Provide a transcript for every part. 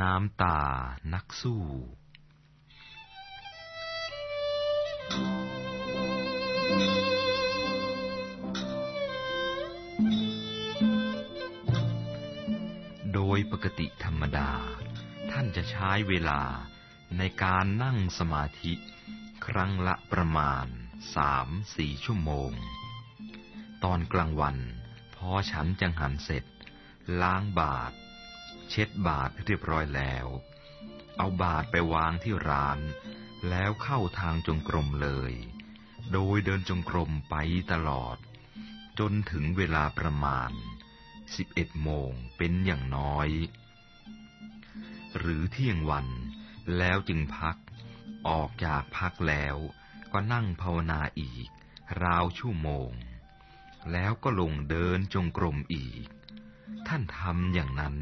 น้ำตานักสู้ โดยปกติธรรมดา ท่านจะใช้เวลาในการนั่งสมาธิ ครั้งละประมาณสามสี่ชั่วโมง ตอนกลางวัน พอฉันจังหันเสร็จ ล้างบาท เช็ดบาทเรียบร้อยแล้ว เอาบาทไปวางที่ร้าน แล้วเข้าทางจงกรมเลย โดยเดินจงกรมไปตลอด จนถึงเวลาประมาณสิบเอ็ดโมงเป็นอย่างน้อย หรือเที่ยงวันแล้วจึงพัก ออกจากพักแล้วก็นั่งภาวนาอีก ราวชั่วโมง แล้วก็ลงเดินจงกรมอีก ท่านทำอย่างนั้น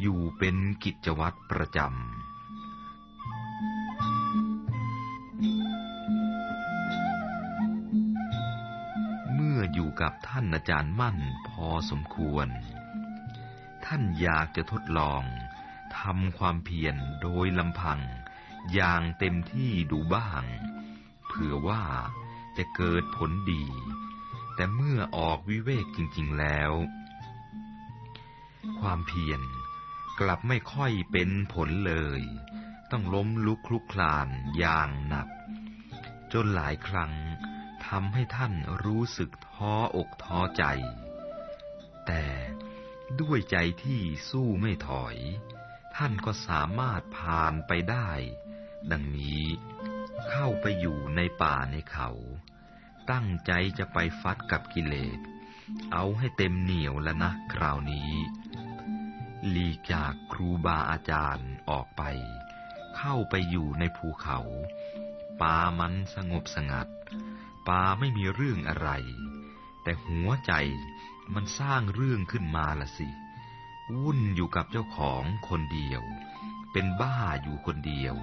อยู่เป็นกิจวัตรประจำเมื่ออยู่กับท่านอาจารย์มั่นพอสมควร ท่านอยากจะทดลองทำความเพียรโดยลำพัง อย่างเต็มที่ดูบ้าง เผื่อว่าจะเกิดผลดี แต่เมื่อออกวิเวกจริง ๆแล้ว ความเพียร กลับไม่ค่อยเป็นผลเลย ต้องล้มลุกคลุกคลานอย่างหนัก จนหลายครั้งทำให้ท่านรู้สึกท้ออกท้อใจ แต่ด้วยใจที่สู้ไม่ถอย ท่านก็สามารถผ่านไปได้ ดังนี้เข้าไปอยู่ในป่าในเขา ตั้งใจจะไปฟัดกับกิเลส เอาให้เต็มเหนียวแล้วนะคราวนี้ หลีกจากครูบาอาจารย์ออกไป เข้าไปอยู่ในภูเขา ป่ามันสงบสงัด ป่าไม่มีเรื่องอะไร แต่หัวใจมันสร้างเรื่องขึ้นมาละสิ วุ่นอยู่กับเจ้าของคนเดียว เป็นบ้าอยู่คนเดียว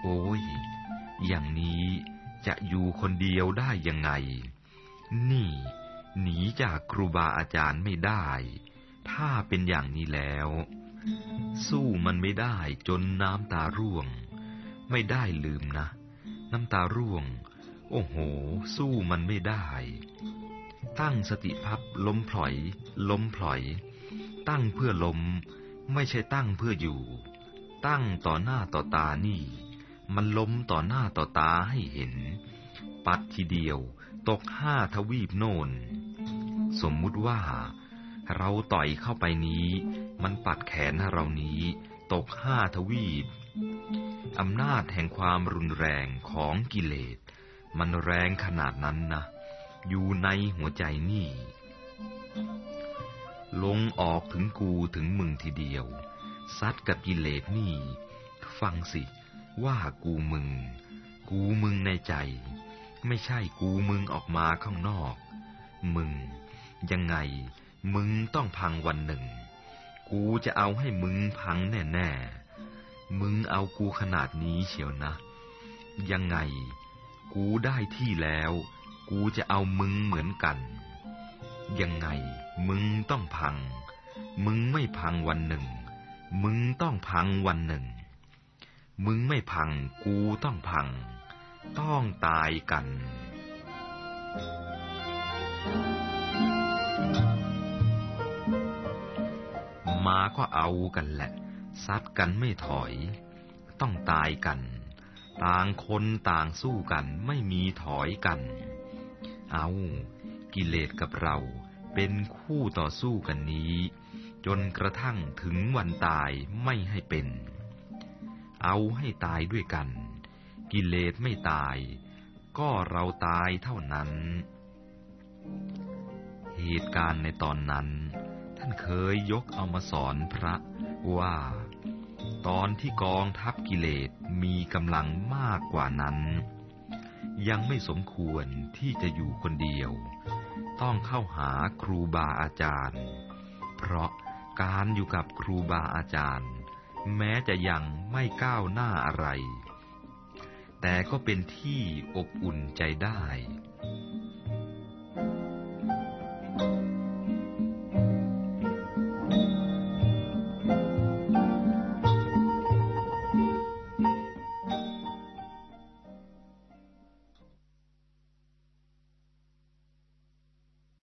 โอ้ย อย่างนี้จะอยู่คนเดียวได้ยังไง นี่ หนีจากครูบาอาจารย์ไม่ได้ ถ้าเป็นอย่างนี้แล้ว สู้มันไม่ได้จนน้ำตาร่วง ไม่ได้ลืมนะ น้ำตาร่วง โอ้โห สู้มันไม่ได้ ตั้งสติพับล้มพลอย ล้มพลอย ตั้งเพื่อล้ม ไม่ใช่ตั้งเพื่ออยู่ ตั้งต่อหน้าต่อตานี่ มันล้มต่อหน้าต่อตาให้เห็น ปัดทีเดียว ตกห้าทวีปโน่น สมมุติว่า เราต่อยเข้าไปนี้ มันปัดแขนเรานี้ ตกห้าทวีปอำนาจแห่งความรุนแรงของกิเลส มันแรงขนาดนั้นนะ อยู่ในหัวใจนี่ ลงออกถึงกูถึงมึงทีเดียว ซัดกับกิเลสนี่ ฟังสิ ว่ากูมึง กูมึงในใจ ไม่ใช่กูมึงออกมาข้างนอก มึง ยังไง มึงต้องพังวันหนึ่ง กูจะเอาให้มึงพังแน่ๆ มึงเอากูขนาดนี้เชียวนะ ยังไง กูได้ที่แล้ว กูจะเอามึงเหมือนกัน ยังไง มึงต้องพัง มึงไม่พังวันหนึ่ง มึงต้องพังวันหนึ่ง มึงไม่พัง กูต้องพัง ต้องตายกัน มาก็เอากันแหละ ซัดกันไม่ถอย ต้องตายกัน ต่างคนต่างสู้กันไม่มีถอยกัน เอากิเลสกับเราเป็นคู่ต่อสู้กันนี้ จนกระทั่งถึงวันตายไม่ให้เป็น เอาให้ตายด้วยกัน กิเลสไม่ตาย ก็เราตายเท่านั้น เหตุการณ์ในตอนนั้น ท่านเคยยกเอามาสอนพระว่า ตอนที่กองทัพกิเลสมีกำลังมากกว่านั้น ยังไม่สมควรที่จะอยู่คนเดียว ต้องเข้าหาครูบาอาจารย์ เพราะการอยู่กับครูบาอาจารย์ แม้จะยังไม่ก้าวหน้าอะไร แต่ก็เป็นที่อบอุ่นใจได้